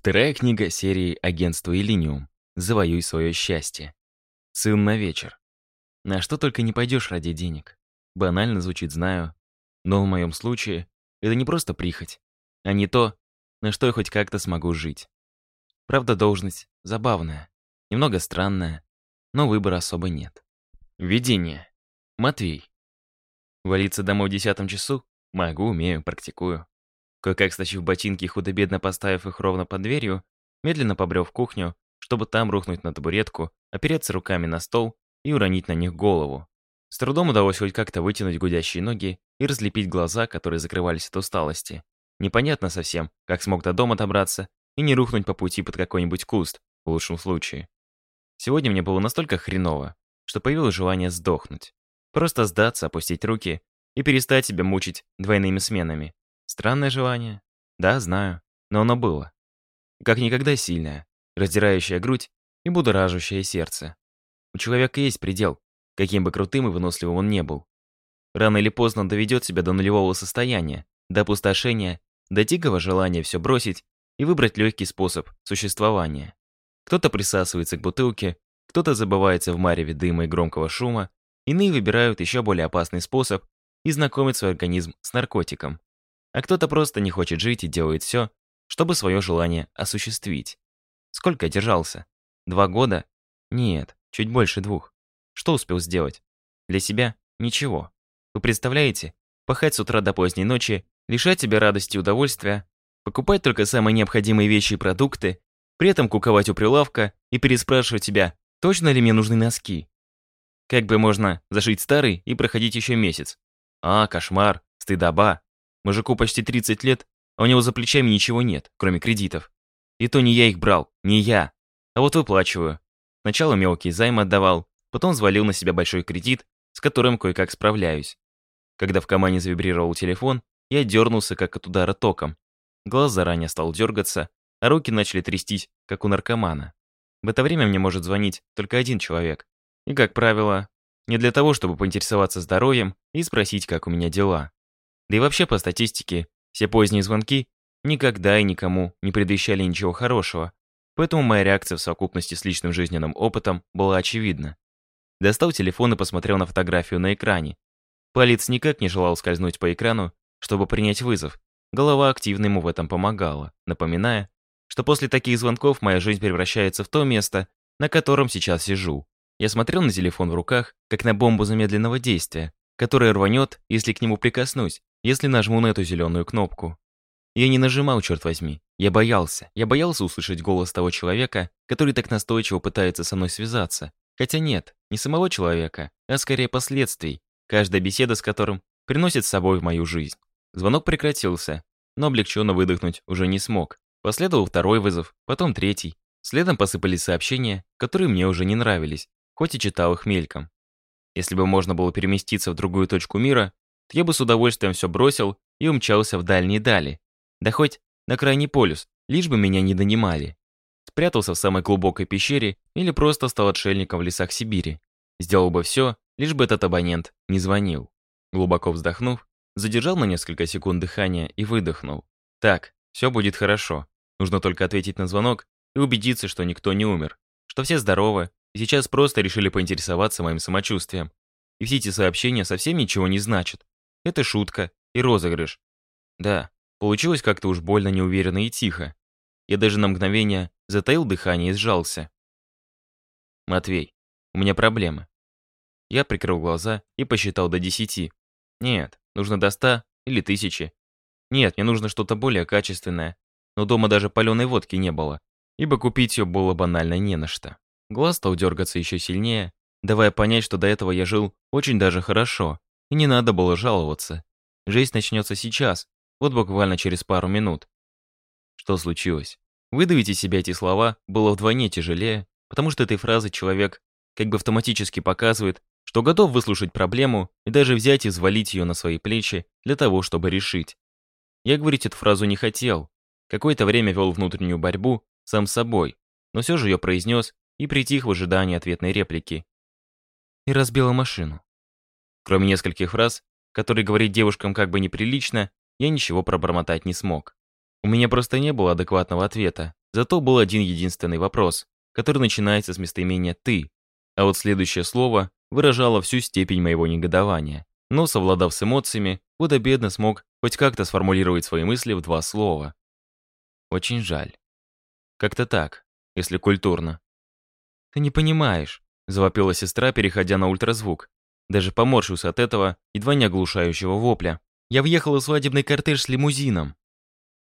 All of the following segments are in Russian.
Вторая книга серии «Агентство Элиниум. Завоюй свое счастье». «Сын на вечер». На что только не пойдешь ради денег. Банально звучит, знаю. Но в моем случае это не просто прихоть, а не то, на что я хоть как-то смогу жить. Правда, должность забавная, немного странная, но выбора особо нет. Введение. Матвей. Валиться домой в десятом часу? Могу, умею, практикую. Кое-как стащив ботинки и худо-бедно поставив их ровно под дверью, медленно побрел в кухню, чтобы там рухнуть на табуретку, опереться руками на стол и уронить на них голову. С трудом удалось хоть как-то вытянуть гудящие ноги и разлепить глаза, которые закрывались от усталости. Непонятно совсем, как смог до дома добраться и не рухнуть по пути под какой-нибудь куст, в лучшем случае. Сегодня мне было настолько хреново, что появилось желание сдохнуть. Просто сдаться, опустить руки и перестать себя мучить двойными сменами. Странное желание? Да, знаю. Но оно было. Как никогда сильное, раздирающее грудь и будоражащее сердце. У человека есть предел, каким бы крутым и выносливым он не был. Рано или поздно доведет себя до нулевого состояния, до опустошения, до тигого желания все бросить и выбрать легкий способ существования. Кто-то присасывается к бутылке, кто-то забывается в мареве дыма и громкого шума, иные выбирают еще более опасный способ и знакомят свой организм с наркотиком а кто-то просто не хочет жить и делает все, чтобы свое желание осуществить. Сколько я держался? Два года? Нет, чуть больше двух. Что успел сделать? Для себя ничего. Вы представляете? Пахать с утра до поздней ночи, лишать себя радости и удовольствия, покупать только самые необходимые вещи и продукты, при этом куковать у прилавка и переспрашивать себя, точно ли мне нужны носки. Как бы можно зашить старый и проходить еще месяц? А, кошмар, стыдоба. Мужику почти 30 лет, а у него за плечами ничего нет, кроме кредитов. И то не я их брал, не я. А вот выплачиваю. Сначала мелкий займ отдавал, потом взвалил на себя большой кредит, с которым кое-как справляюсь. Когда в команде завибрировал телефон, я дернулся, как от удара током. Глаз заранее стал дергаться, а руки начали трястись, как у наркомана. В это время мне может звонить только один человек. И, как правило, не для того, чтобы поинтересоваться здоровьем и спросить, как у меня дела. Да и вообще, по статистике, все поздние звонки никогда и никому не предвещали ничего хорошего, поэтому моя реакция в совокупности с личным жизненным опытом была очевидна. Достал телефон и посмотрел на фотографию на экране. Палец никак не желал скользнуть по экрану, чтобы принять вызов. Голова активно ему в этом помогала, напоминая, что после таких звонков моя жизнь превращается в то место, на котором сейчас сижу. Я смотрел на телефон в руках, как на бомбу замедленного действия, которая рванет, если к нему прикоснусь, если нажму на эту зеленую кнопку. Я не нажимал, черт возьми. Я боялся. Я боялся услышать голос того человека, который так настойчиво пытается со мной связаться. Хотя нет, не самого человека, а скорее последствий, каждая беседа с которым приносит с собой в мою жизнь. Звонок прекратился, но облегченно выдохнуть уже не смог. Последовал второй вызов, потом третий. Следом посыпались сообщения, которые мне уже не нравились, хоть и читал их мельком. Если бы можно было переместиться в другую точку мира, я бы с удовольствием все бросил и умчался в дальние дали. Да хоть на крайний полюс, лишь бы меня не донимали. Спрятался в самой глубокой пещере или просто стал отшельником в лесах Сибири. Сделал бы все, лишь бы этот абонент не звонил. Глубоко вздохнув, задержал на несколько секунд дыхания и выдохнул. Так, все будет хорошо. Нужно только ответить на звонок и убедиться, что никто не умер, что все здоровы и сейчас просто решили поинтересоваться моим самочувствием. И все эти сообщения совсем ничего не значат. Это шутка и розыгрыш. Да, получилось как-то уж больно неуверенно и тихо. Я даже на мгновение затаил дыхание и сжался. «Матвей, у меня проблемы». Я прикрыл глаза и посчитал до десяти. Нет, нужно до ста или тысячи. Нет, мне нужно что-то более качественное. Но дома даже паленой водки не было, ибо купить ее было банально не на что. Глаз стал дергаться еще сильнее, давая понять, что до этого я жил очень даже хорошо, и не надо было жаловаться. Жесть начнется сейчас, вот буквально через пару минут. Что случилось? Выдавить из себя эти слова было вдвойне тяжелее, потому что этой фразы человек как бы автоматически показывает, что готов выслушать проблему и даже взять и взвалить ее на свои плечи для того, чтобы решить. Я говорить эту фразу не хотел. Какое-то время вел внутреннюю борьбу сам с собой, но все же ее произнес и притих в ожидании ответной реплики. И разбила машину. Кроме нескольких фраз, которые говорить девушкам как бы неприлично, я ничего пробормотать не смог. У меня просто не было адекватного ответа, зато был один единственный вопрос, который начинается с местоимения «ты», а вот следующее слово выражало всю степень моего негодования. Но, совладав с эмоциями, худо-бедно смог хоть как-то сформулировать свои мысли в два слова. «Очень жаль». Как-то так, если культурно. «Ты не понимаешь», — завопила сестра, переходя на ультразвук. Даже поморщился от этого, едва не оглушающего вопля. Я въехал в свадебный кортеж с лимузином.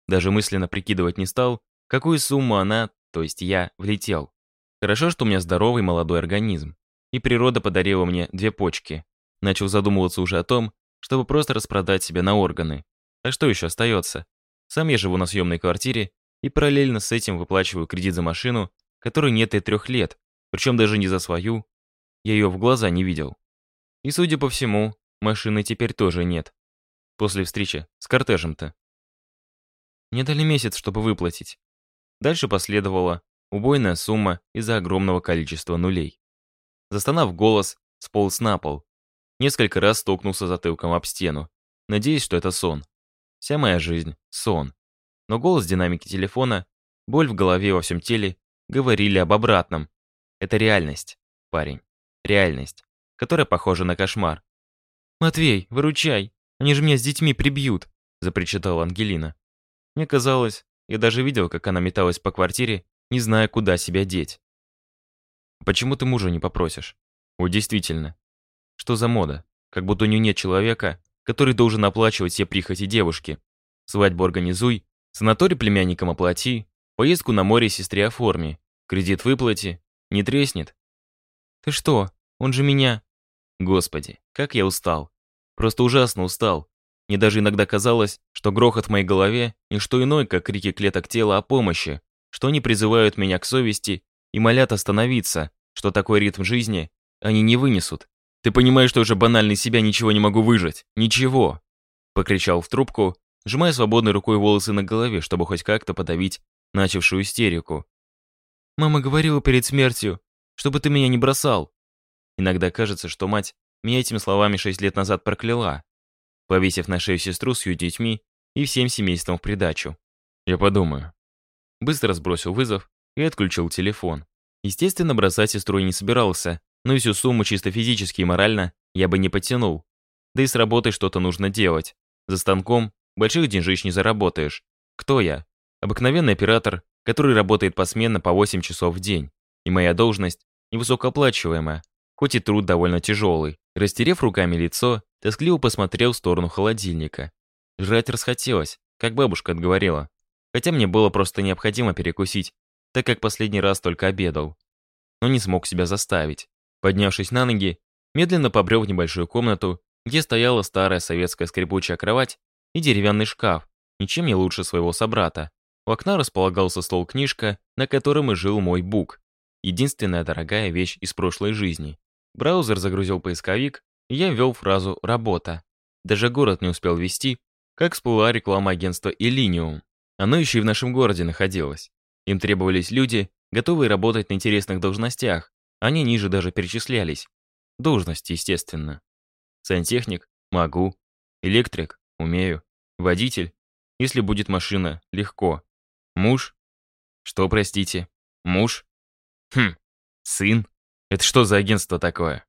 Даже мысленно прикидывать не стал, какую сумму она, то есть я, влетел. Хорошо, что у меня здоровый молодой организм. И природа подарила мне две почки. Начал задумываться уже о том, чтобы просто распродать себе на органы. А что еще остается? Сам я живу на съемной квартире и параллельно с этим выплачиваю кредит за машину, которой нет и трех лет, причем даже не за свою. Я ее в глаза не видел. И, судя по всему, машины теперь тоже нет. После встречи с кортежем-то. Мне дали месяц, чтобы выплатить. Дальше последовала убойная сумма из-за огромного количества нулей. Застонав голос, сполз на пол. Несколько раз стукнулся затылком об стену, надеясь, что это сон. Вся моя жизнь — сон. Но голос динамики телефона, боль в голове и во всем теле говорили об обратном. Это реальность, парень. Реальность которая похожа на кошмар. «Матвей, выручай! Они же меня с детьми прибьют!» – запричитала Ангелина. Мне казалось, я даже видел, как она металась по квартире, не зная, куда себя деть. «Почему ты мужа не попросишь?» «О, действительно. Что за мода? Как будто у нее нет человека, который должен оплачивать все прихоти девушки. Свадьбу организуй, санаторий племянникам оплати, поездку на море сестре оформи, кредит выплати, не треснет». «Ты что? Он же меня...» Господи, как я устал. Просто ужасно устал. Мне даже иногда казалось, что грохот в моей голове – не что иное, как крики клеток тела о помощи, что они призывают меня к совести и молят остановиться, что такой ритм жизни они не вынесут. «Ты понимаешь, что уже банально из себя ничего не могу выжать? Ничего!» Покричал в трубку, сжимая свободной рукой волосы на голове, чтобы хоть как-то подавить начавшую истерику. «Мама говорила перед смертью, чтобы ты меня не бросал. Иногда кажется, что мать меня этими словами шесть лет назад прокляла, повесив на шею сестру с ее детьми и всем семейством в придачу. Я подумаю. Быстро сбросил вызов и отключил телефон. Естественно, бросать сестру не собирался, но и всю сумму чисто физически и морально я бы не потянул. Да и с работой что-то нужно делать. За станком больших деньжищ не заработаешь. Кто я? Обыкновенный оператор, который работает посменно по 8 часов в день. И моя должность невысокооплачиваемая, хоть и труд довольно тяжелый. Растерев руками лицо, тоскливо посмотрел в сторону холодильника. Жрать расхотелось, как бабушка отговорила. Хотя мне было просто необходимо перекусить, так как последний раз только обедал. Но не смог себя заставить. Поднявшись на ноги, медленно побрел в небольшую комнату, где стояла старая советская скрипучая кровать и деревянный шкаф, ничем не лучше своего собрата. У окна располагался стол-книжка, на котором и жил мой бук. Единственная дорогая вещь из прошлой жизни. Браузер загрузил поисковик, я ввел фразу «работа». Даже город не успел вести, как всплыла реклама агентства «Элиниум». Оно еще и в нашем городе находилось. Им требовались люди, готовые работать на интересных должностях. Они ниже даже перечислялись. Должности, естественно. Сантехник – могу. Электрик – умею. Водитель – если будет машина, легко. Муж – что, простите? Муж? Хм, сын? Это что за агентство такое?